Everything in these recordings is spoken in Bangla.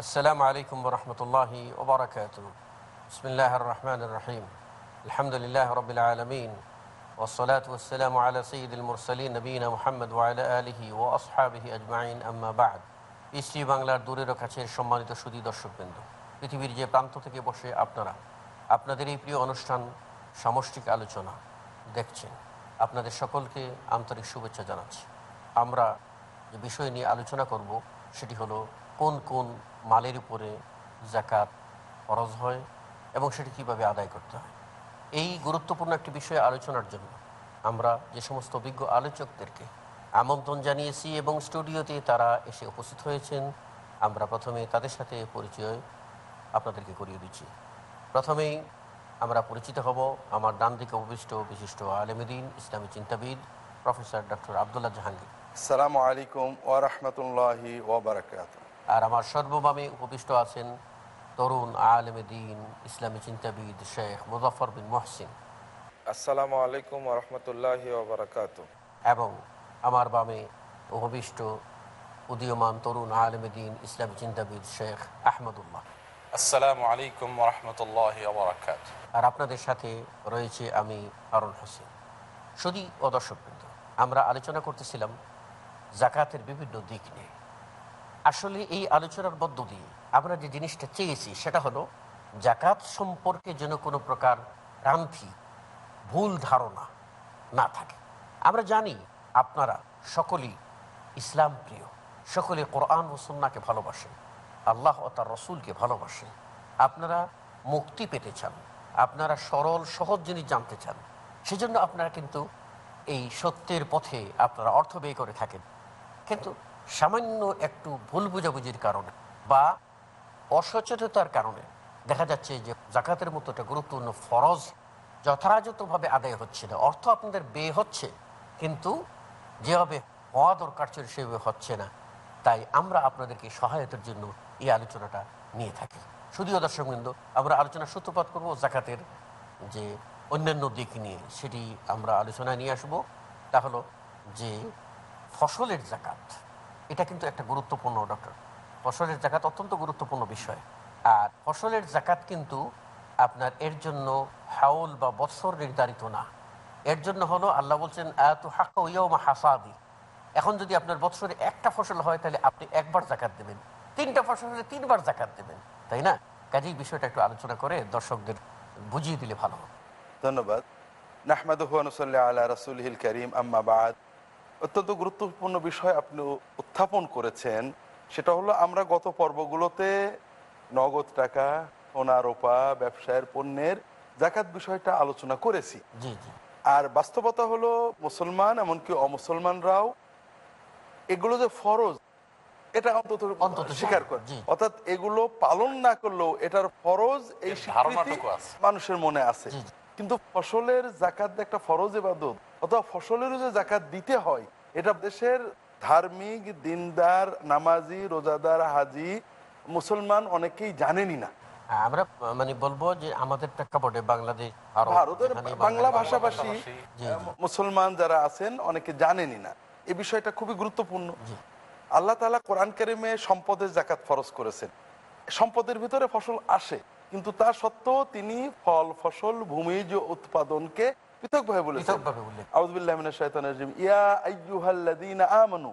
السلام عليكم ورحمة الله وبركاته بسم الله الرحمن الرحيم الحمد لله رب العالمين والصلاة والسلام على سيد المرسلين نبينا محمد وعلى آله وأصحابه أجمعين أما بعد ইস্ট্রি বাংলার দূরের ও কাছের সম্মানিত সুদী দর্শকবৃন্দ পৃথিবীর যে প্রান্ত থেকে বসে আপনারা আপনাদের এই প্রিয় অনুষ্ঠান সামষ্টিক আলোচনা দেখছেন আপনাদের সকলকে আন্তরিক শুভেচ্ছা জানাচ্ছি আমরা যে বিষয় নিয়ে আলোচনা করব সেটি হলো কোন কোন মালের উপরে জাকাত ফরজ হয় এবং সেটি কীভাবে আদায় করতে হয়। এই গুরুত্বপূর্ণ একটি বিষয়ে আলোচনার জন্য আমরা যে সমস্ত অভিজ্ঞ আলোচকদেরকে আমন্ত্রণ জানিয়েছি এবং স্টুডিওতে তারা এসে উপস্থিত হয়েছেন, আমরা প্রথমে তাদের সাথে পরিচয় আপনাদেরকে করিয়ে দিচ্ছি। প্রথমেই আমরা পরিচিত হব আমার ডান দিকে উপবিষ্ট বিশিষ্ট আলেমদিন ইসলামী চিন্তাবিদ, প্রফেসর ডক্টর আবদুল্লাহ জাহাঙ্গীর। আসসালামু আলাইকুম ওরহমতুল্লাহি ওবরাকাত আর আমার সর্ববামে উপবিষ্ট আছেন তরুণ আলেমে দিন ইসলামী চিন্তাবিদ শেখ মুজাফর বিন মহসিন। আসসালামু আলাইকুম রহমতুল্লাহি ওবরাকাত এবং আমার বামে উপবিষ্ট উদীয়মান তরুণ আলেমে দিন ইসলামী চিন্তাবিদ শেখ আহমদুল্লাহ। আসসালামু আলাইকুম রহমতুল্লাহ বরাকাত আর আপনাদের সাথে রয়েছে আমি হারুন হোসেন। শুধু ও দর্শকবৃন্দ আমরা আলোচনা করতেছিলাম জাকাতের বিভিন্ন দিক নিয়ে। আসলে এই আলোচনার মধ্য দিয়ে আমরা যে জিনিসটা চেয়েছি সেটা হলো, জাকাত সম্পর্কে যেন কোনো প্রকার ভ্রান্তি, ভুল ধারণা না থাকে। আমরা জানি আপনারা সকলেই ইসলাম প্রিয় সকলে কোরআন ও ভালোবাসেন, আল্লাহ ও তার রসুলকে ভালোবাসেন। আপনারা মুক্তি পেতে চান, আপনারা সরল, সহজ জিনিস জানতে চান, সেজন্য আপনারা কিন্তু এই সত্যের পথে আপনারা অর্থ ব্যয় করে থাকেন। কিন্তু সামান্য একটু ভুল বুঝাবুঝির কারণে বা অসচেতনতার কারণে দেখা যাচ্ছে যে জাকাতের মতো একটা গুরুত্বপূর্ণ ফরজ যথাযথভাবে আদায় হচ্ছে না। অর্থ আপনাদের ব্যয় হচ্ছে, কিন্তু যেভাবে হওয়া দরকার ছিল সেভাবে হচ্ছে না। তাই আমরা আপনাদেরকে সহায়তার জন্য এই আলোচনাটা নিয়ে থাকি। শুধুও দর্শকবৃন্দ, আমরা আলোচনা সূত্রপাত করব জাকাতের যে অন্যান্য দিক নিয়ে, সেটি আমরা আলোচনায় নিয়ে আসব। তা হলো যে ফসলের জাকাত। এটা কিন্তু একটা গুরুত্বপূর্ণ ডক্টর ফসলের জাকাত অত্যন্ত গুরুত্বপূর্ণ বিষয়। আর ফসলের জাকাত কিন্তু আপনার এর জন্য হাউল বা বৎসর নির্ধারিত না। এর জন্য হলো আল্লাহ বলছেন এত হাক্কা ইয়মা হাসাদি। এখন যদি আপনার বৎসরে একটা ফসল হয়, তাহলে আপনি একবার জাকাত দেবেন। তিনটা ফসল হলে তিনবার জাকাত দেবেন। তাই না? কাজেই বিষয়টা একটু আলোচনা করে দর্শকদের বুঝিয়ে দিলে ভালো হবে। ধন্যবাদ। নাহমাদুসাল্লাহ আল্লাহ রসুলহিল করিম আম্মাবাদ অত্যন্ত গুরুত্বপূর্ণ বিষয় আপনি উত্থাপন করেছেন। সেটা হলো আমরা গত পর্বগুলোতে নগদ টাকা সোনা রোপা ব্যবসায়ের পণ্যের জাকাত বিষয়টা আলোচনা করেছি। আর বাস্তবতা হলো মুসলমান এমনকি অমুসলমানরাও এগুলো যে ফরজ এটা অন্তত অন্তত স্বীকার করে। অর্থাৎ এগুলো পালন না করলেও এটার ফরজ এই। মানুষের মনে আছে। কিন্তু ফসলের জাকাত একটা ফরজ এবাদত অথবা ফসলেরও যে জাকাত দিতে হয় এটা দেশের ধার্মিক দিনদার নামাজি রোজাদার হাজি মুসলমান অনেকেই জানেনই না। হ্যাঁ, আমরা মানে বলব যে আমাদের প্রেক্ষাপটে বাংলাদেশ ভারতের বাংলা ভাষাভাষী। মুসলমান যারা আছেন অনেকে জানেনই না। এই বিষয়টা খুবই গুরুত্বপূর্ণ। আল্লাহ তালা কোরআন কারিমে সম্পদের জাকাত ফরজ করেছেন। সম্পদের ভিতরে ফসল আসে। কিন্তু তা সত্ত্বেও তিনি ফল ফসল ভূমিজ উৎপাদনকে পৃথকভাবে বলেছেন। ইয়া আইয়ুহাল্লাযীনা আমানু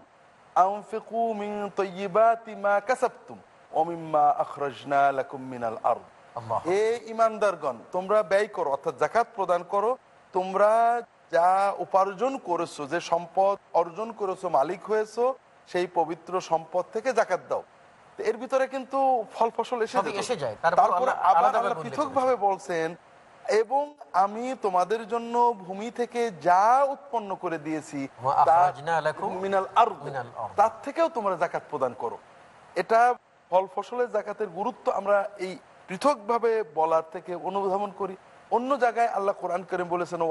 আনফিকু মিন তাইয়্যিবাতি মা কাসাবতুম ওয়া মিম্মা আখরাজনা লাকুম মিনাল আরদ। আল্লাহ। এ ইমানদারগণ তোমরা ব্যয় করো অর্থাৎ জাকাত প্রদান করো তোমরা যা উপার্জন করেছ যে সম্পদ অর্জন করেছ মালিক হয়েছো সেই পবিত্র সম্পদ থেকে জাকাত দাও। এর ভিতরে কিন্তু ফল ফসল এসে এসে যায়। তারপরে আবার আল্লাহ পৃথক ভাবে বলছেন এবং আমি তোমাদের জন্য ভূমি থেকে যা উৎপন্ন করে দিয়েছি তা। তার থেকেও তোমরা জাকাত প্রদান করো। এটা ফল ফসলের জাকাতের গুরুত্ব আমরা এই পৃথকভাবে বলার থেকে অনুধাবন করি। অন্য জায়গায় আল্লাহ কোরআন করিম বলেছেন ও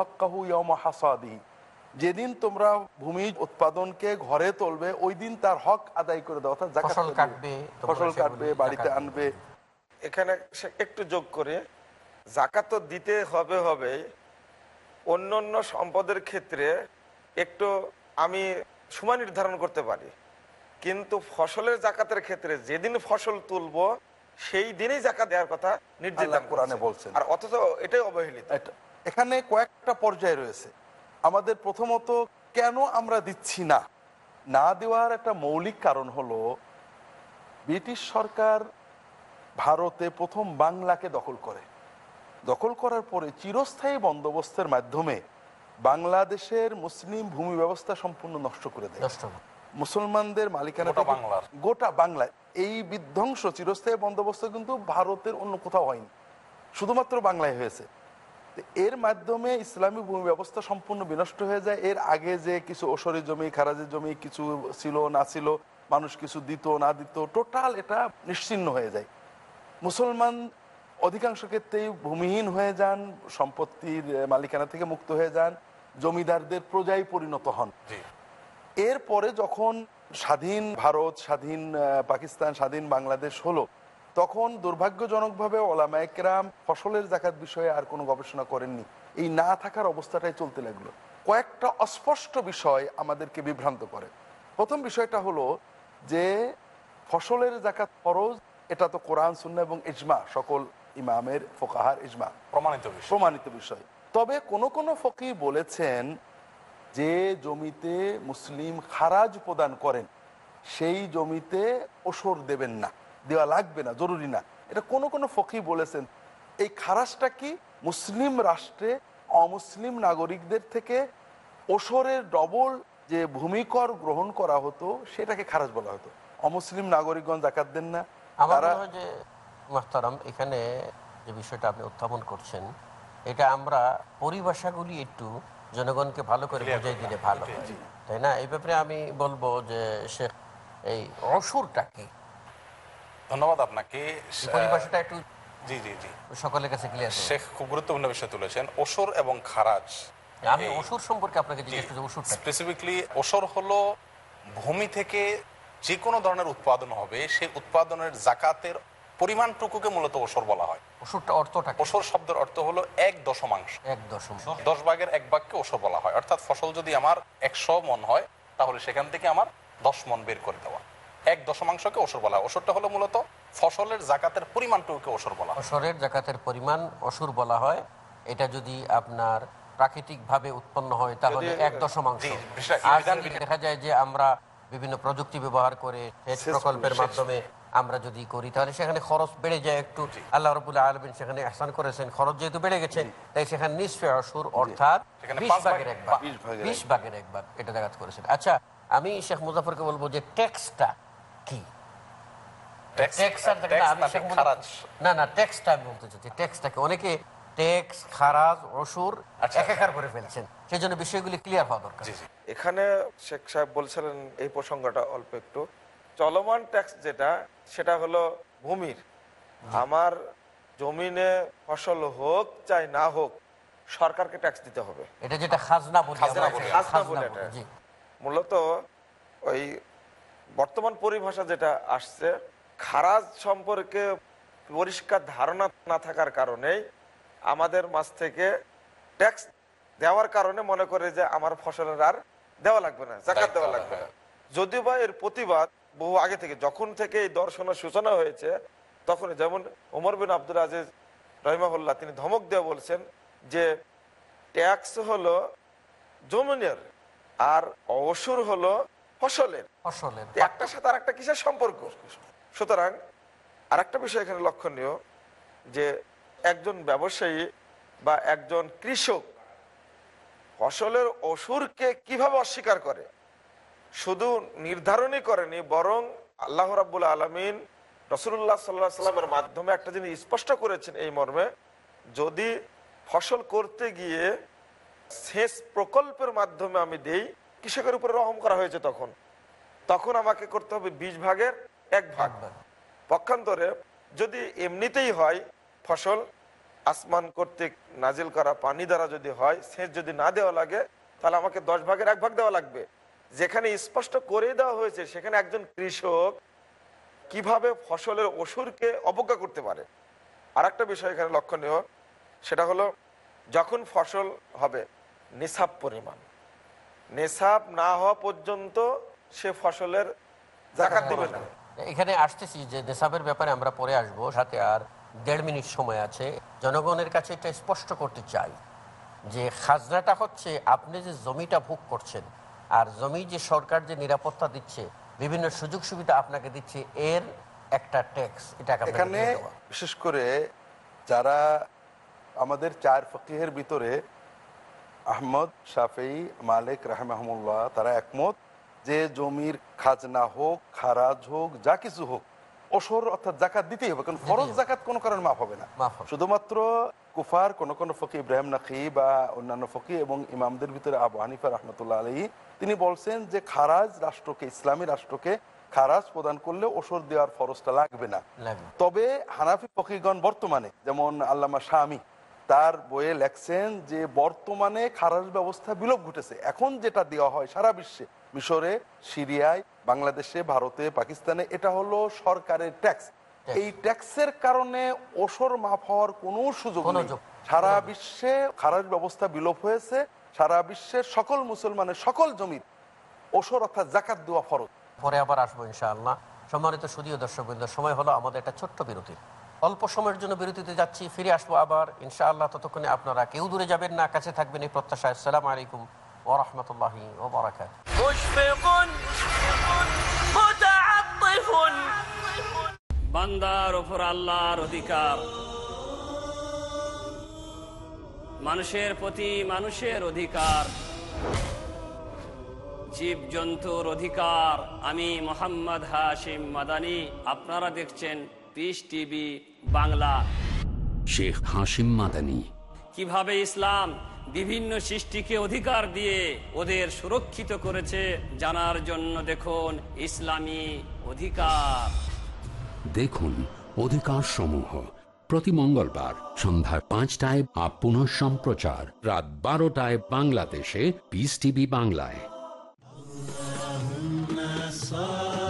হাক্কাহু ইয়াউমা হাসাদিহি। যেদিন তোমরা ভূমি উৎপাদনকে ঘরে তুলবে ওই দিন তার হক আদায় করে দাও অর্থাৎ ফসল কাটবে, ফসল কাটবে বাড়িতে আনবে। এখানে একটু যোগ করে জাকাত তো দিতে হবে হবে অন্য অন্য সম্পদের ক্ষেত্রে একটু আমি সময় নির্ধারণ করতে পারি। কিন্তু ফসলের জাকাতের ক্ষেত্রে যেদিন ফসল তুলবো সেই দিনই জাকাত দেওয়ার কথা নির্দেশ কোরআনে। বলছেন। আর অথচ এটাই অবহেলিত। এখানে কয়েকটা পর্যায় রয়েছে। আমাদের প্রথমত কেন আমরা দিচ্ছি না? না দেওয়ার একটা মৌলিক কারণ হলো ব্রিটিশ সরকার ভারতে প্রথম বাংলাকে দখল করে। দখল করার পরে চিরস্থায়ী বন্দোবস্তের মাধ্যমে বাংলাদেশের মুসলিম ভূমি ব্যবস্থা সম্পূর্ণ নষ্ট করে দেয়। মুসলমানদের মালিকানা গোটা থেকে- বাংলার। গোটা বাংলায়। এই বিধ্বংস চিরস্থায়ী বন্দোবস্ত কিন্তু ভারতের অন্য কোথাও হয়নি। শুধুমাত্র বাংলায় হয়েছে। এর মাধ্যমে ইসলামী ভূমি ব্যবস্থা সম্পূর্ণ বিনষ্ট হয়ে যায়। এর আগে যে কিছু ওসরি জমি খারাজের জমি কিছু ছিল না ছিল মানুষ কিছু দিত না দিত টোটাল এটা নিশ্চিন্ন হয়ে যায়। মুসলমান অধিকাংশ ক্ষেত্রেই ভূমিহীন হয়ে যান সম্পত্তির মালিকানা থেকে মুক্ত হয়ে যান জমিদারদের প্রজায় পরিণত হন। এরপরে যখন স্বাধীন ভারত স্বাধীন পাকিস্তান স্বাধীন বাংলাদেশ হলো তখন দুর্ভাগ্যজনকভাবে ওলামায়করাম ফসলের জাকাত বিষয়ে আর কোনো গবেষণা করেননি। এই না থাকার অবস্থাটাই চলতে লাগল। কয়েকটা অস্পষ্ট বিষয় আমাদেরকে বিভ্রান্ত করে। প্রথম বিষয়টা হলো যে ফসলের জাকাত ফরজ এটা তো কোরআন সুন্না এবং ইজমা সকল ইমামের ফোকাহার ইজমা। প্রমাণিত বিষয়। প্রমাণিত বিষয়। তবে কোন কোন ফকি বলেছেন যে জমিতে মুসলিম খারাজ প্রদান করেন সেই জমিতে ওসর দেবেন না। দেওয়া লাগবে না জরুরি না। এটা কোন কোনো ফকি বলেছেন এই খারাজটা কি মুসলিম রাষ্ট্রে অমুসলিম নাগরিকদের থেকে ওসরের ডবল যে ভূমিকর গ্রহণ করা হতো সেটাকে খারাজ বলা হতো। অমুসলিম নাগরিকগণ জাকাত দেন না তারা যে মাহতারাম এখানে যে বিষয়টা আপনি উত্থাপন করছেন এটা আমরা পরিভাষাগুলি একটু জনগণকে ভালো করে বুঝাই দিলে ভালো। তাই না? এই ব্যাপারে আমি বলব যে শেখ এই অসুরটা কি ধন্যবাদ আপনাকে পরিভাষাটা একটু জি জি জি। সকলের কাছে ক্লিয়ার শেখ খুব গুরুত্বপূর্ণ বিষয় তুলেছেন ওসর এবং খারাজ। আমি অসুর সম্পর্কে আপনাকে জিজ্ঞেস করছি স্পেসিফিকলি ওসর হলো ভূমি থেকে যে কোনো ধরনের উৎপাদন হবে সেই উৎপাদনের জাকাতের পরিমাণটুকুকে মূলত ওসর বলা হয়। অসুরটা অর্থটা? ওসর শব্দের অর্থ হলো এক দশমাংশ। এক দশম দশ ভাগের এক ভাগকে ওসর বলা হয়। অর্থাৎ ফসল যদি আমার একশো মন হয় তাহলে সেখান থেকে আমার দশ মন বের করে দেওয়া। এক দশমাংশকে ওসর বলা হয়। ওসরটা হলো মূলত ফসলের জাকাতের পরিমাণটুকুকে ওসর বলা অসরের জাকাতের পরিমাণ অসুর বলা হয়। এটা যদি আপনার প্রাকৃতিক ভাবে উৎপন্ন হয় তাহলে এক দশমাংশ। আর দেখা যায় যে আমরা বিভিন্ন প্রযুক্তি ব্যবহার করে সেচ প্রকল্পের মাধ্যমে আমরা যদি করি তাহলে সেখানে খরচ বেড়ে যায় একটু। আল্লাহ রবুল্লাহ আলমিন সেখানে আহসান করেছেন। খরচ যেহেতু বেড়ে গেছে তাই সেখানে নিশ্চয় অসুর অর্থাৎ বিশ ভাগের এক ভাগ। বিশ ভাগের বিশ ভাগের এক ভাগ এটা জাগাত করেছেন। আচ্ছা আমি শেখ মুজাফরকে বলব যে ট্যাক্সটা কি? Tax- ট্যাক্স আর থাকে না, tax আমি নাকি শেখ মুজাফর- খারাজ? না না আমি বলতে চাচ্ছি ট্যাক্সটাকে অনেকে ট্যাক্স খারাজ অসুর। একাকার করে ফেলছেন। সেই জন্য বিষয়গুলি ক্লিয়ার হওয়া দরকার। জি জি। এখানে শেখ সাহেব বলছিলেন এই প্রসঙ্গটা অল্প একটু। চলমান ট্যাক্স যেটা সেটা হলো ভূমির। আমার জমিনে ফসল হোক চাই না হোক সরকারকে ট্যাক্স দিতে হবে। এটা যেটা খাজনা খাজনা বলি। মূলত ওই বর্তমান পরিভাষা যেটা আসছে খারাজ সম্পর্কে পরিষ্কার ধারণা না থাকার কারণেই আমাদের মাছ থেকে ট্যাক্স দেওয়ার কারণে মনে করে যে আমার ফসলের আর দেওয়া লাগবে না জাকাত দেওয়া লাগবে না হ্যাঁ। যদিও বা এর প্রতিবাদ বহু আগে থেকে যখন থেকে এই দর্শনের সূচনা হয়েছে তখন যেমন ওমর বিন আব্দুল আজিজ রহিমাহুল্লাহ তিনি ধমক দিয়ে বলছেন যে ট্যাক্স হলো জমিনের আর অসুর হলো ফসলের। ফসলের। একটার সাথে আর একটা কিসের সম্পর্ক? সুতরাং আর একটা বিষয় এখানে লক্ষণীয় যে একজন ব্যবসায়ী বা একজন কৃষক ফসলের অসুরকে কীভাবে অস্বীকার করে? শুধু নির্ধারণই করেনি বরং আল্লাহ রাবুল আলমিন রসুল্লাহ সাল্লাহ সাল্লামের মাধ্যমে একটা জিনিস স্পষ্ট করেছেন এই মর্মে যদি ফসল করতে গিয়ে সেচ প্রকল্পের মাধ্যমে আমি দেই কৃষকের উপরে রহম করা হয়েছে তখন। তখন আমাকে করতে হবে বিশ ভাগের এক ভাগ। পক্ষান্তরে যদি এমনিতেই হয় ফসল আসমান কর্তৃক নাজিল করা, পানি দ্বারা যদি হয়, সেচ যদি না দেওয়া লাগে, তাহলে আমাকে দশ ভাগের এক ভাগ দেওয়া লাগবে। যেখানে স্পষ্ট করে দেওয়া হয়েছে, সেখানে একজন কৃষক কীভাবে ফসলের অসুরকে অবজ্ঞা করতে পারে। আর একটা বিষয় এখানে লক্ষণীয়, সেটা হলো যখন ফসল হবে, নিসাব পরিমাণ। নেশাব না হওয়া পর্যন্ত সে ফসলের জাকাত দেবে না। এখানে আসতেছি যে দেশাবের ব্যাপারে আমরা পরে আসব সাথে আর দেড় মিনিট সময় আছে। জনগণের কাছে এটা স্পষ্ট করতে চাই যে খাজনাটা হচ্ছে আপনি যে জমিটা ভোগ করছেন আর জমি যে সরকার যে নিরাপত্তা দিচ্ছে বিভিন্ন সুযোগ সুবিধা আপনাকে দিচ্ছে এর একটা ট্যাক্স এটা এখানে বিশেষ করে যারা আমাদের চার ফকিহের ভিতরে আহমদ শাফেই মালিক রাহমাহমুল্লাহ তারা একমত যে জমির খাজনা হোক খারাজ হোক যা কিছু হোক ওসর অর্থাৎ জাকাত দিতেই হবে কারণ ফরজ জাকাত কোনো কারণে মাফ হবে না। শুধুমাত্র কুফার কোন কোন ফকি ইব্রাহিম নাকি বা অন্যান্য ফকি এবং ইমামদের ভিতরে আবু হানিফা রহমতুল্লাহ আলী তিনি বলছেন যে খারাজ রাষ্ট্রকে ইসলামী রাষ্ট্রকে খারাজ প্রদান করলে ওসর দেওয়ার ফরজটা লাগবে না। তবে হানাফি ফকিগণ বর্তমানে যেমন আল্লামা স্বামী তার বইয়ে লেখছেন যে বর্তমানে খারাজ ব্যবস্থা বিলোপ ঘটেছে। এখন যেটা দেওয়া হয় সারা বিশ্বে মিশরে সিরিয়ায় বাংলাদেশে ভারতে পাকিস্তানে এটা হলো সরকারের ট্যাক্স। এই ট্যাক্সের কারণে ওসর মাফ হওয়ার কোনো সুযোগ নেই। সারা বিশ্বে খারাজ ব্যবস্থা বিলোপ হয়েছে। সারা বিশ্বের সকল মুসলমানের সকল জমির ওসর অর্থাৎ জাকাত দেওয়া ফরজ। পরে আবার আসব ইনশাআল্লাহ। সম্মানিত সুদীয় দর্শকবৃন্দ সময় হলো আমাদের একটা ছোট্ট বিরতি। অল্প সময়ের জন্য বিরতিতে যাচ্ছি, ফিরে আসব আবার। ইনশাআল্লাহ ততক্ষণে আপনারা কেউ দূরে যাবেন না, কাছে থাকবেন এই প্রত্যাশা আসসালামু আলাইকুম ও ওবরাকাত বান্দার ওপর আল্লাহর অধিকার। মানুষের প্রতি মানুষের অধিকার। জীব জন্তুর অধিকার। আমি মোহাম্মদ হাশিম মাদানি, আপনারা দেখছেন পিস টিভি বাংলা। শেখ হাসিম মাদানী। কীভাবে ইসলাম বিভিন্ন সৃষ্টিকে অধিকার দিয়ে ওদের সুরক্ষিত করেছে জানার জন্য দেখুন ইসলামী অধিকার। দেখুন অধিকার সমূহ প্রতি মঙ্গলবার সন্ধ্যা পাঁচটায় আপ পুনঃ সম্প্রচার রাত বারোটায় বাংলাদেশে পিস টিভি বাংলায়।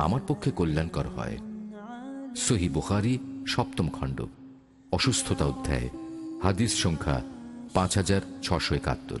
আমার পক্ষে কল্যাণকর হয়। সহি বুখারি, সপ্তম খণ্ড, অসুস্থতা অধ্যায়, হাদিস সংখ্যা পাঁচ হাজার ছশো একাত্তর।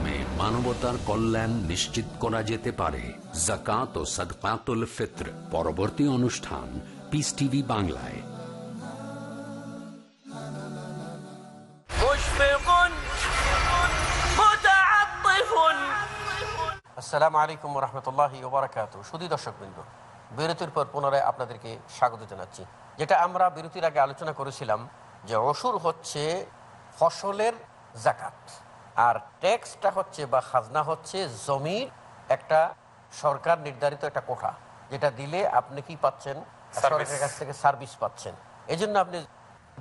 মানবতার কল্যাণ নিশ্চিত করা যেতে পারে। জাকাত ও সদকাতুল ফিত্র পরবর্তী অনুষ্ঠান পিস টিভি বাংলায়। আসসালামু আলাইকুম রহমতুল্লাহ ওবরাকাত সুদী দর্শকবৃন্দ বিরতির পর পুনরায় আপনাদেরকে স্বাগত জানাচ্ছি। যেটা আমরা বিরতির আগে আলোচনা করেছিলাম যে অসুর হচ্ছে ফসলের জাকাত আর ট্যাক্সটা হচ্ছে বা খাজনা হচ্ছে জমির একটা সরকার নির্ধারিত একটা কোঠা যেটা দিলে আপনি কি পাচ্ছেন? সরকারের কাছ থেকে সার্ভিস পাচ্ছেন। এই জন্য আপনি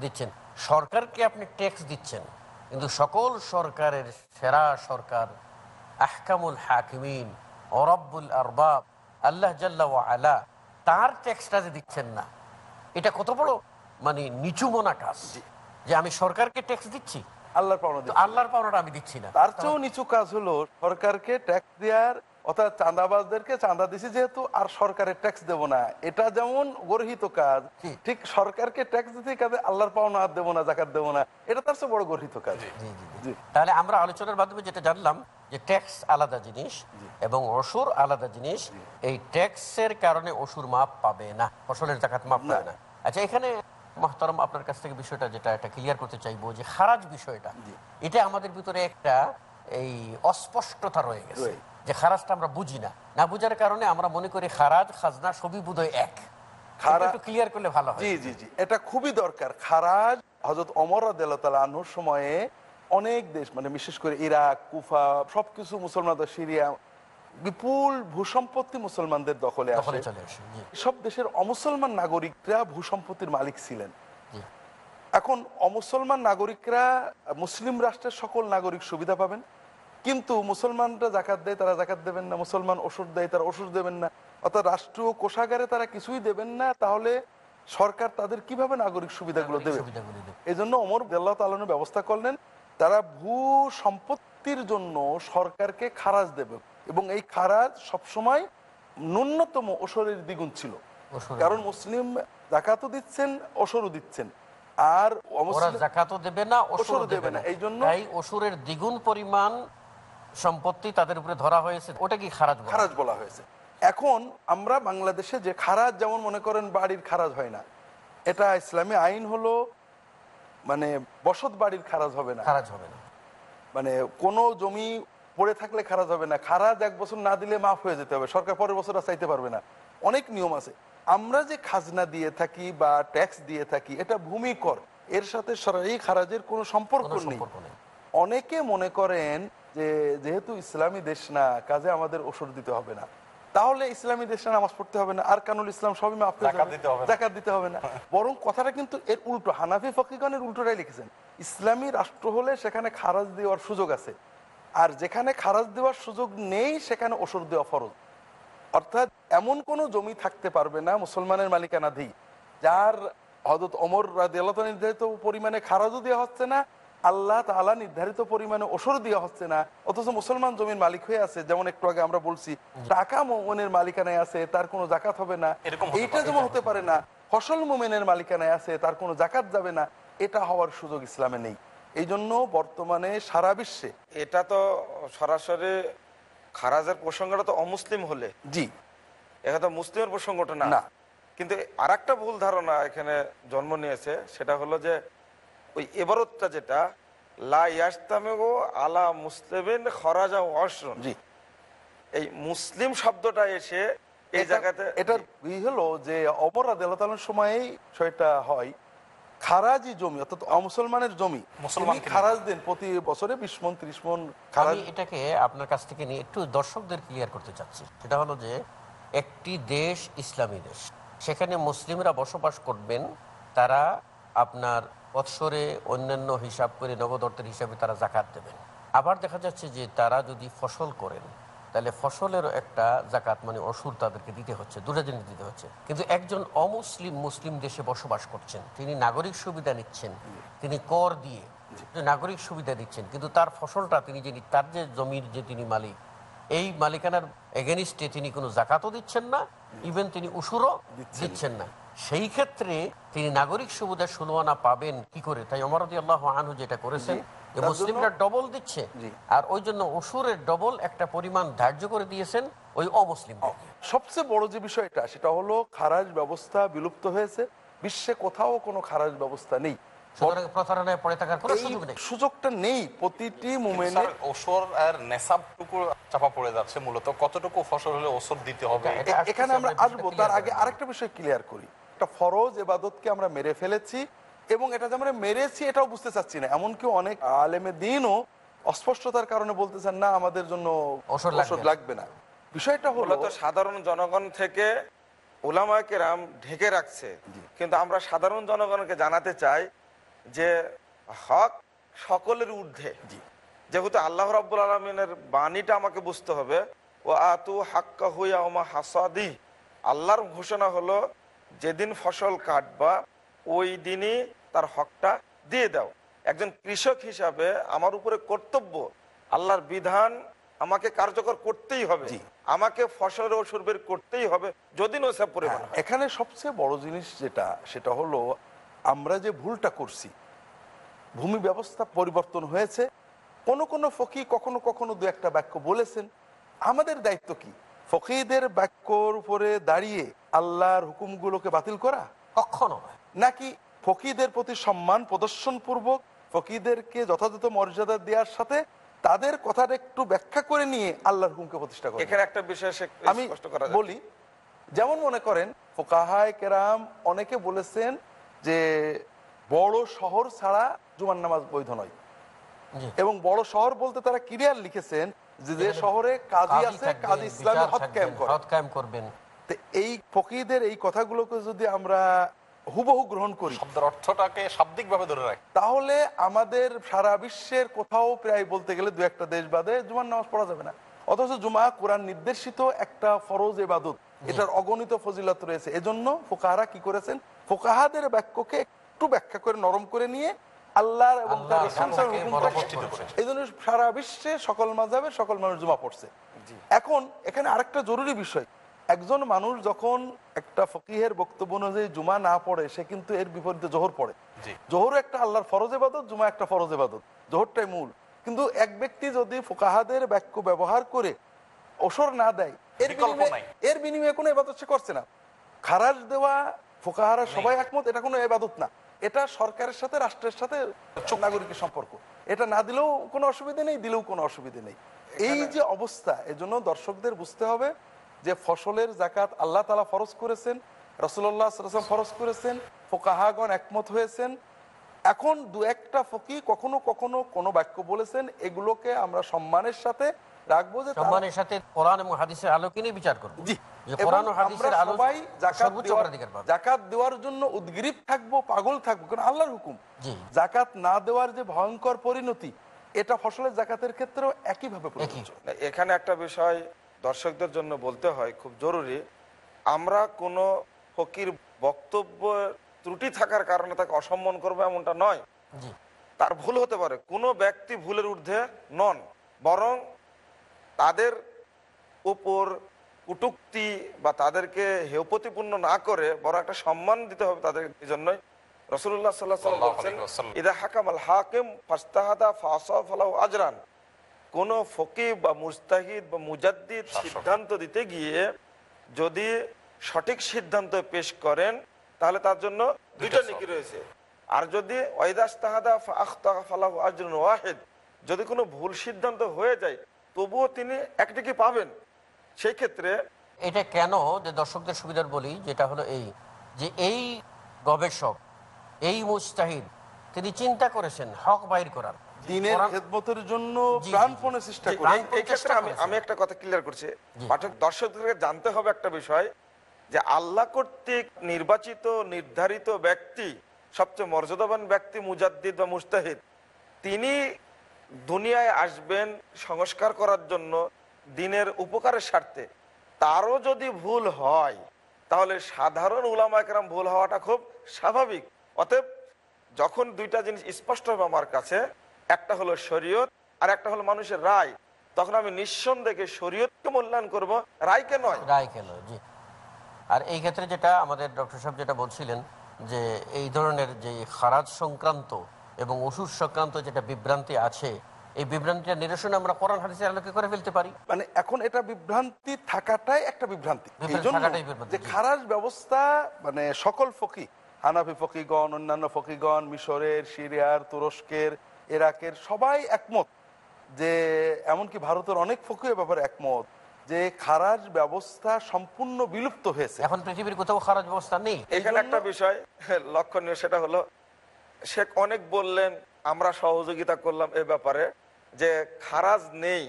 দিচ্ছেন। সরকারকে আপনি ট্যাক্স দিচ্ছেন কিন্তু সকল সরকারের সেরা সরকার আহকামুল হাকিমিন অরব্বুল আরবাব আল্লাহ জাল্লা আলা তার ট্যাক্সটা যে দিচ্ছেন না এটা কত বড় মানে নিচু মনা কাজ। যে আমি সরকারকে ট্যাক্স দিচ্ছি? আল্লাহর পাওনা আল্লাহর পাওনাটা আমি দিচ্ছি না। তার চেয়েও নিচু কাজ হলো সরকারকে ট্যাক্স দেওয়ার অর্থাৎ চাঁদাবাজদেরকে চাঁদা দিছি যেহেতু আর সরকারের ট্যাক্স দেব না। এটা যেমন গর্হিত কাজ ঠিক সরকারকে ট্যাক্স দিতে কাজে আল্লাহর পাওনা আর দেবো না জাকাত দেবো না। এটা তার চেয়ে বড় গর্হিত কাজ। জি, জি, জি। জি। তাহলে আমরা আলোচনার মাধ্যমে যেটা জানলাম যে ট্যাক্স আলাদা জিনিস এবং অসুর আলাদা জিনিস এই ট্যাক্সের কারণে অসুর মাপ পাবে না ফসলের জাকাত মাপ পাবে না। আচ্ছা এখানে মহতরম আপনার কাছ থেকে বিষয়টা যেটা এটা ক্লিয়ার করতে চাইব যে খারাজ বিষয়টা এটা আমাদের ভিতরে একটা এই অস্পষ্টতা রয়ে গেছে যে খারাজটা আমরা বুঝি না। না বুঝার কারণে আমরা মনে করি খারাজ খাজনা সবই বোধহয় এক। ক্লিয়ার করলে ভালো হয়। জি জি জি। এটা খুবই দরকার। খারাজ হজরত অমর রাদিয়াল্লাহু আনহুর সময়ে অনেক দেশ মানে বিশেষ করে ইরাক কুফা সবকিছু মুসলমানদের সিরিয়া বিপুল ভূসম্পত্তি মুসলমানদের দখলে আসে। সব দেশের অমুসলমান নাগরিকরা ভূসম্পত্তির মালিক ছিলেন। এখন অমুসলমান নাগরিকরা মুসলিম রাষ্ট্রের সকল নাগরিক সুবিধা পাবেন কিন্তু মুসলমানরা জাকাত দেয় তারা জাকাত দেবেন না। মুসলমান ওষুধ দেয় তারা ওষুধ দেবেন না। অর্থাৎ রাষ্ট্রীয় কোষাগারে তারা কিছুই দেবেন না। তাহলে সরকার তাদের কীভাবে নাগরিক সুবিধাগুলো দেবে? এই জন্য অমর আল্লাহ তালনের ব্যবস্থা করলেন তারা ভূ সম্পত্তির জন্য সরকারকে খারাজ দেবে। এবং এই খারাজ সবসময় ন্যূনতম ওসরের দ্বিগুণ ছিল। কারণ মুসলিম জাকাতও দিচ্ছেন ওসরও দিচ্ছেন। আর জাকাতও দেবে না ওসুরও দেবে না। এই জন্য- তাই ওসুরের দ্বিগুণ পরিমাণ সম্পত্তি তাদের উপরে ধরা হয়েছে। ওটা কি খারাজ খারাজ বলা হয়েছে। এখন আমরা বাংলাদেশে যে খারাজ যেমন মনে করেন বাড়ির খারাজ হয় না এটা ইসলামী আইন হলো মানে বসত বাড়ির খারাজ হবে না। খারাজ হবে না। মানে কোনো জমি পড়ে থাকলে খারাজ হবে না। খারাজ এক বছর না দিলে মাফ হয়ে যেতে হবে। সরকার পরের বছর আর চাইতে পারবে না। অনেক নিয়ম আছে। আমরা যে খাজনা দিয়ে থাকি বা ট্যাক্স দিয়ে থাকি এটা ভূমি কর এর সাথে সরাসরি খারাজের কোনো সম্পর্ক নেই। অনেকে মনে করেন যে যেহেতু ইসলামী দেশ না কাজে আমাদের ওষুধ দিতে হবে না। তাহলে ইসলামী দেশে নামাজ পড়তে হবে না। আর কানুল ইসলাম সবই মাফ দিতে হবে জাকাত দিতে হবে না। বরং কথাটা কিন্তু এর উল্টো। হানাফি ফকিগণের উল্টোটাই লিখেছেন। ইসলামী রাষ্ট্র হলে সেখানে খারাজ দেওয়ার সুযোগ আছে। আর যেখানে খারাজ দেওয়ার সুযোগ নেই সেখানে ওষুধ দেওয়া ফরজ। অর্থাৎ এমন কোনো জমি থাকতে পারবে না মুসলমানের মালিকানাধীন যার হজরত অমর রাদিয়াল্লাহু নির্ধারিত পরিমাণে খারাজও দেওয়া হচ্ছে না আল্লাহ তাআলা নির্ধারিত পরিমাণে ওষুধ দেওয়া হচ্ছে না। অথচ মুসলমান জমির মালিক হয়ে আছে যেমন একটু আগে আমরা বলছি টাকা মোমেনের মালিকানায় আছে তার কোনো জাকাত হবে না। এইটা যেমন হতে পারে না। ফসল মোমেনের মালিকানায় আছে তার কোনো জাকাত যাবে না। এটা হওয়ার সুযোগ ইসলামে নেই। এই জন্য বর্তমানে সারা বিশ্বে এটা তো সরাসরি খারাজের প্রসঙ্গটা তো অমুসলিম হলে। জি। এখানে তো মুসলিমের প্রসঙ্গটা না। না। কিন্তু আর একটা ভুল ধারণা এখানে জন্ম নিয়েছে সেটা হলো যে ওই এবারতটা যেটা লা ইয়াস্তামেগো আলা মুসলিমিন খরাজা জি। এই মুসলিম শব্দটা এসে এই এটা- জায়গাতে এটার হলো যে অপরাধ সময়ই সেটা হয়। খারাজি জমি অর্থাৎ অমুসলমানের জমি। মুসলমানকে তিনি খারাজ দেন প্রতি বছরে বিশ মন ত্রিশ মন খারাজ। এটাকে আপনার কাছ থেকে নিয়ে একটু দর্শকদের ক্লিয়ার করতে চাচ্ছি। সেটা হলো যে একটি দেশ ইসলামী দেশ। সেখানে মুসলিমরা বসবাস করবেন তারা আপনার বৎসরে অন্যান্য হিসাব করে নগদ অর্থের হিসাবে তারা জাকাত দেবেন। আবার দেখা যাচ্ছে যে তারা যদি ফসল করেন তাহলে ফসলেরও একটা জাকাত মানে অসুর তাদেরকে দিতে হচ্ছে দুটা জিনিস দিতে হচ্ছে। কিন্তু একজন অমুসলিম মুসলিম দেশে বসবাস করছেন তিনি নাগরিক সুবিধা নিচ্ছেন তিনি কর দিয়ে নাগরিক সুবিধা দিচ্ছেন কিন্তু তার ফসলটা তিনি যে তার যে জমির যে তিনি মালিক এই মালিকানার এগেনিস্টে তিনি কোনো জাকাতও দিচ্ছেন না ইভেন তিনি উসুরও দিচ্ছেন না। সেই ক্ষেত্রে তিনি নাগরিক সুবিধা ষোলোয়ানা পাবেন কি করে? তাই অমরদি আল্লাহ আনহু যেটা করেছেন মুসলিমরা ডবল দিচ্ছে আর ওই জন্য অসুরের ডবল একটা পরিমাণ ধার্য করে দিয়েছেন ওই অমুসলিম সবচেয়ে বড় যে বিষয়টা সেটা হলো খারাজ ব্যবস্থা বিলুপ্ত হয়েছে। বিশ্বে কোথাও কোনো খারাজ ব্যবস্থা নেই। সুতরাং প্রতারণায় পড়ে থাকার কোনো এই সুযোগ নেই। সুযোগটা নেই প্রতিটি মোমেনে স্যার, ওসর আর নেশাবটুকু চাপা পড়ে যাচ্ছে মূলত। কতটুকু ফসল হলে ওসর দিতে হবে? এটা- এটা- এ- আসতেছে, এখানে আমরা আমরা আসব তার আগে আরেকটা বিষয় ক্লিয়ার করি। একটা ফরজ এবাদতকে আমরা মেরে ফেলেছি এবং এটা যে আমরা মেরেছি এটাও বুঝতে চাচ্ছি না। এমনকি অনেক আলেমে দিনও অস্পষ্টতার কারণে বলতেছেন না আমাদের জন্য ওষুধ লাগবে না। বিষয়টা হলো সাধারণ জনগণ থেকে ওলামাকেরাম ঢেকে রাখছে। কিন্তু আমরা সাধারণ জনগণকে জানাতে চাই যে হক সকলের ঊর্ধ্বে। যেহেতু আল্লাহ রাব্বুল আলমিনের বাণীটা আমাকে বুঝতে হবে ও আতু হাক্কা হুইয়া ওমা হাসাদি। আল্লাহর ঘোষণা হলো যেদিন ফসল কাটবা ওই দিনই তার হকটা দিয়ে দাও। একজন কৃষক হিসাবে আমার উপরে কর্তব্য আল্লাহর বিধান আমাকে কার্যকর করতেই হবে। আমাকে ফসলের ওষুধ বের করতেই হবে যদি নসেব পরিমাণ এখানে সবচেয়ে বড় জিনিস যেটা সেটা হলো আমরা যে ভুলটা করছি ভূমি ব্যবস্থা পরিবর্তন হয়েছে কোনো কোনো ফকি কখনো কখনো দু একটা বাক্য বলেছেন। আমাদের দায়িত্ব কি? ফকিদের বাক্যর উপরে দাঁড়িয়ে আল্লাহর হুকুমগুলোকে বাতিল করা? কখনো নয়। নাকি ফকিদের প্রতি সম্মান প্রদর্শন পূর্বক ফকিদেরকে যথাযথ মর্যাদা দেওয়ার সাথে তাদের কথাটা একটু ব্যাখ্যা করে নিয়ে আল্লাহর হুকুমকে প্রতিষ্ঠা করা এখানে একটা বিষয় আমি স্পষ্ট করা যায়। বলি যেমন মনে করেন ফোকাহায় কেরাম অনেকে বলেছেন যে বড় শহর ছাড়া জুমার নামাজ বৈধ নয়। এবং বড় শহর বলতে তারা ক্লিয়ার লিখেছেন যে যে শহরে কাজী আছে কাজী ইসলামের হদ কায়েম করবেন। এই ফকিদের এই কথাগুলোকে যদি আমরা হুবহু গ্রহণ করি। শব্দের অর্থটাকে শাব্দিকভাবে ধরে রাখি। তাহলে আমাদের সারা বিশ্বের কোথাও প্রায় বলতে গেলে দু একটা দেশ বাদে জুমার নামাজ পড়া যাবে না। অথচ জুমা কোরআন নির্দেশিত একটা ফরজ এবাদত। এটার অগণিত ফজিলত রয়েছে। এজন্য ফোকাহারা কি করেছেন? ফোকাহাদের বাক্যকে একটু ব্যাখ্যা করে নরম করে নিয়ে আল্লাহর এবং। এই জন্য সারা বিশ্বে সকল মাঝাবের সকল মানুষ জুমা পড়ছে। এখন এখানে আরেকটা জরুরি বিষয়। একজন মানুষ যখন একটা ফকিহের বক্তব্য অনুযায়ী জুমা না পড়ে সে কিন্তু এর বিপরীতে জোহর পড়ে। জোহর একটা আল্লাহর ফরজ এবাদত জুমা একটা ফরজ এবাদত জোহরটাই মূল। কিন্তু এক ব্যক্তি যদি ফোকাহাদের বাক্য ব্যবহার করে ওসর না দেয় এর বিনিময়ে এর বিনিময়ে কোনো এবাদত সে করছে না। খারাজ দেওয়া ফোকাহারা সবাই একমত এটা কোনো এবাদত না। এটা সরকারের সাথে রাষ্ট্রের সাথে নাগরিকের সম্পর্ক। এটা না দিলেও কোনো অসুবিধা নেই দিলেও কোনো অসুবিধা নেই। এই যে অবস্থা এজন্য দর্শকদের বুঝতে হবে যে ফসলের জাকাত আল্লাহ তালা ফরজ করেছেন রসুল্লাহ সাল্লাম ফরজ করেছেন ফোকাহাগণ একমত হয়েছেন। এখন দু একটা ফকি কখনো কখনো কোনো বাক্য বলেছেন এগুলোকে আমরা সম্মানের সাথে রাখব যে সম্মানের সাথে কোরআন এবং হাদিসের আলোকে নিয়ে বিচার করব। সবাই জাকাত দেওয়ার- জন্য উদ্গ্রীব থাকব পাগল থাকব কারণ আল্লাহর হুকুম। জাকাত না দেওয়ার যে ভয়ঙ্কর পরিণতি এটা ফসলের জাকাতের ক্ষেত্রেও একইভাবে এখানে একটা বিষয় দর্শকদের জন্য বলতে হয় খুব জরুরি আমরা কোনো ফকির বক্তব্য ত্রুটি থাকার কারণে তাকে অসম্মান করব এমনটা নয়। তার ভুল হতে পারে কোনো ব্যক্তি ভুলের ঊর্ধ্বে নন বরং তাদের উপর কুটুক্তি বা তাদেরকে হেউপতিপূর্ণ না করে বড় একটা সম্মান দিতে হবে তাদের এই জন্যই রসুল্লাহ সাল্লাহ। ইদা হাকাম আল হাকিম ফাস্তাহাদা ফাসা ফালাউ আজরান। কোন ফকিব বা মুস্তাহিদ বা মুজাদ্দিদ সিদ্ধান্ত দিতে গিয়ে যদি সঠিক সিদ্ধান্ত পেশ করেন তাহলে তার জন্য দুইটা নিকি রয়েছে। আর যদি ফালাহু ওয়াহিদ যদি কোনো ভুল সিদ্ধান্ত হয়ে যায় তবুও তিনি একটি কি পাবেন? সেই ক্ষেত্রে এটা কেন যে দর্শকদের সুবিধার বলি যেটা হলো এই যে এই গবেষক এই মুস্তাহিদ তিনি চিন্তা করেছেন হক বাইর করার। দিনের খেদমতের জন্য জি, জি, প্রাণপণে চেষ্টা এই- এই- এই ক্ষেত্রে আমি আমি একটা কথা ক্লিয়ার করছি। পাঠক দর্শকদেরকে জানতে হবে একটা বিষয় যে আল্লাহ কর্তৃক নির্বাচিত নির্ধারিত ব্যক্তি সবচেয়ে মর্যাদাবান ব্যক্তি মুজাদ্দিদ বা মুস্তাহিদ তিনি দুনিয়ায় আসবেন সংস্কার করার জন্য দিনের উপকারের স্বার্থে। তারও যদি ভুল হয় তাহলে সাধারণ উলামা একরাম ভুল হওয়াটা খুব স্বাভাবিক। অতএব যখন দুইটা জিনিস স্পষ্ট হবে আমার কাছে একটা হলো শরীয়ত আর একটা হলো মানুষের রায়। তখন আমি নিঃসন্দেহে শরীয়তকে মূল্যায়ন করব। রায়কে নয়? রায় কেন জি। আর এই ক্ষেত্রে যেটা আমাদের ডক্টর সাহেব যেটা বলছিলেন যে এই ধরনের যে খারাজ সংক্রান্ত এবং ওষুধ সংক্রান্ত যেটা বিভ্রান্তি আছে এই বিভ্রান্তিটা নিরসন আমরা কোরআন হাদিসের আলোকে করে ফেলতে পারি। মানে এখন এটা বিভ্রান্তি থাকাটাই একটা বিভ্রান্তি, যে খারাজ ব্যবস্থা মানে সকল ফকি হানাফি ফকিগণ অন্যান্য ফকিগণ মিশরের সিরিয়ার তুরস্কের ইরাকের সবাই একমত যে এমনকি ভারতের অনেক ফকি ব্যাপারে একমত যে খারাজ ব্যবস্থা সম্পূর্ণ বিলুপ্ত হয়েছে। এখন পৃথিবীর কোথাও খারাজ ব্যবস্থা নেই। এখানে একটা বিষয় লক্ষণীয় সেটা হলো শেখ অনেক বললেন আমরা সহযোগিতা করলাম এ ব্যাপারে যে খারাজ নেই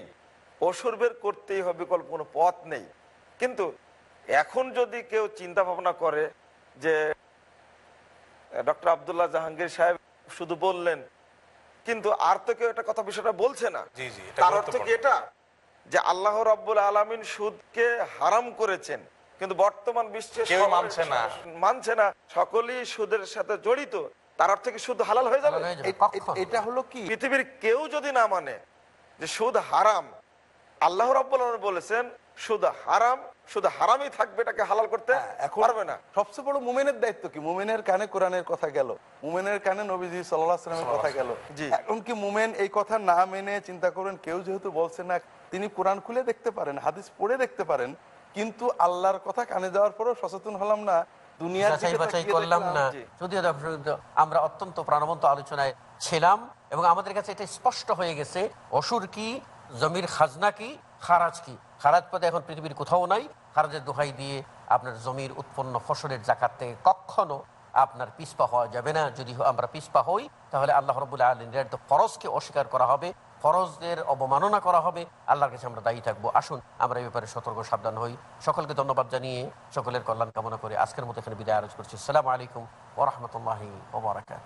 অসুর বের করতেই হবে বিকল্প কোনো পথ নেই। কিন্তু এখন যদি কেউ চিন্তা ভাবনা করে যে ডক্টর আবদুল্লাহ জাহাঙ্গীর সাহেব শুধু বললেন কিন্তু আর তো কেউ এটা কথা বিষয়টা বলছে না। জি, জি, এটা তার অর্থ কি এটা? যে আল্লাহ রাব্বুল আলামিন সুদকে হারাম করেছেন কিন্তু বর্তমান বিশ্বে মানছে না। মানছে না। সকলেই সুদের সাথে জড়িত। তার অর্থ কি সুদ হালাল হয়ে যাবে? এটা হলো কি? পৃথিবীর কেউ যদি না মানে যে সুদ হারাম আল্লাহ রাব্বুল আলামিন বলেছেন সুদ হারাম শুধু হারামই থাকবে এটাকে হালাল করতে হ্যাঁ, পারবে না। সবচেয়ে বড় মুমেনের দায়িত্ব কি? মুমেনের কানে কোরআনের কথা গেল। মুমেনের কানে নবীজি সাল্লামের কথা গেল। জি। এখন কি মুমেন এই কথা না মেনে চিন্তা করেন? কেউ যেহেতু বলছে না তিনি কোরআন খুলে দেখতে পারেন হাদিস পড়ে দেখতে পারেন কিন্তু আল্লাহর কথা কানে যাওয়ার পরেও সচেতন হলাম না করলাম যদিও আমরা অত্যন্ত প্রাণবন্ত আলোচনায় ছিলাম এবং আমাদের কাছে এটা স্পষ্ট হয়ে গেছে অসুর কি জমির খাজনা কি খারাজ কি? খারাজ পদে এখন পৃথিবীর কোথাও নাই। খারাজের দোহাই দিয়ে আপনার জমির উৎপন্ন ফসলের জাকাত থেকে কখনো আপনার পিসপা হওয়া যাবে না। যদি আমরা পিসপা হই, তাহলে আল্লাহ রবুল্লাহ আলীর তো ফরজকে অস্বীকার করা হবে, ফরজদের অবমাননা করা হবে। আল্লাহর কাছে আমরা দায়ী থাকব। আসুন, আমরা এই ব্যাপারে সতর্ক সাবধান হই। সকলকে ধন্যবাদ জানিয়ে সকলের কল্যাণ কামনা করে আজকের মতো এখানে বিদায় আরজ করছি। সালাম আলাইকুম ওরহমতুল্লাহি ওবরাকাত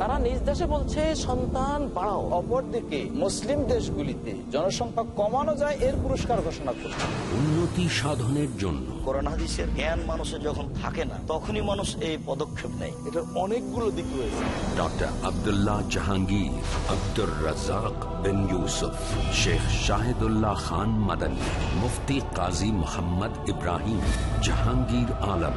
তারা নিজ দেশে বলছে সন্তান বাড়াও। অপরদিকে মুসলিম দেশগুলিতে জনসংখ্যা কমানো যায় এর পুরস্কার ঘোষণা করছে। উন্নতি সাধনের জন্য। কোরআন জ্ঞান মানুষের যখন থাকে না তখনই মানুষ এই পদক্ষেপ নেয়। এটার অনেকগুলো দিক রয়েছে। ডক্টর আব্দুল্লাহ জাহাঙ্গীর আব্দুর রাজাক বিন ইউসুফ শেখ শাহিদুল্লাহ খান মাদানী মুফতি কাজী মোহাম্মদ ইব্রাহিম জাহাঙ্গীর আলম।